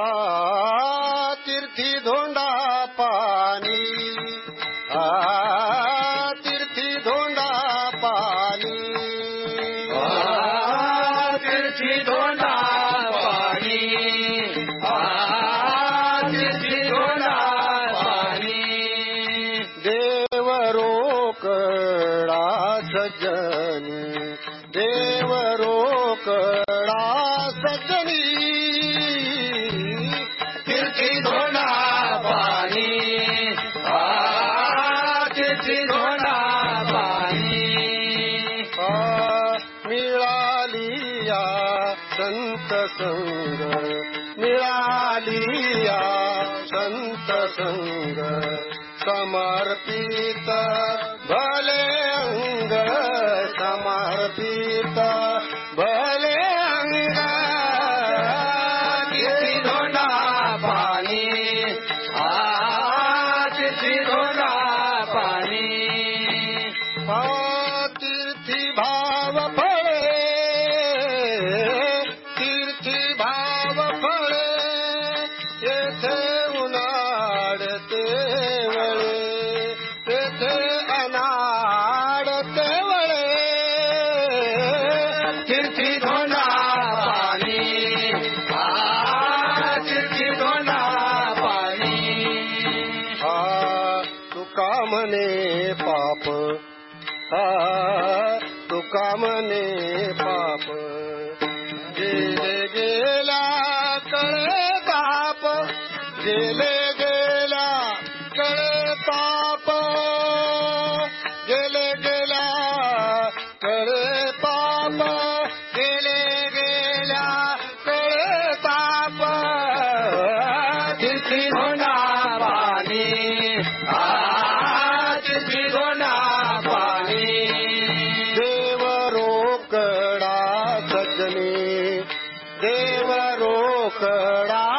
आ तीर्थी धोंडा पाणी? तीर्थी धोंडा पाणी. तीर्थी धोंडा पाणी. तीर्थी धोंडा पाणी. देव रोकडा सज्जनी देव रोकडा सज्जनी संत संग मिळाली या संत संग समर्पित भले अंग समर्पित भले अंग। धोंडा पाणी तीर्थी धोंडा पाणी। येथे उन्हाळते वळे येथे अनाडते वळे तीर्थी धोंडा पाणी तीर्थी धोंडा पाणी आ तुका म्हणे पाप आ तुका म्हणे पाप गेले गेले गेला कळताप गेले गेला कळताप गेले गेला कळताप तिथी होणार देव रोकडा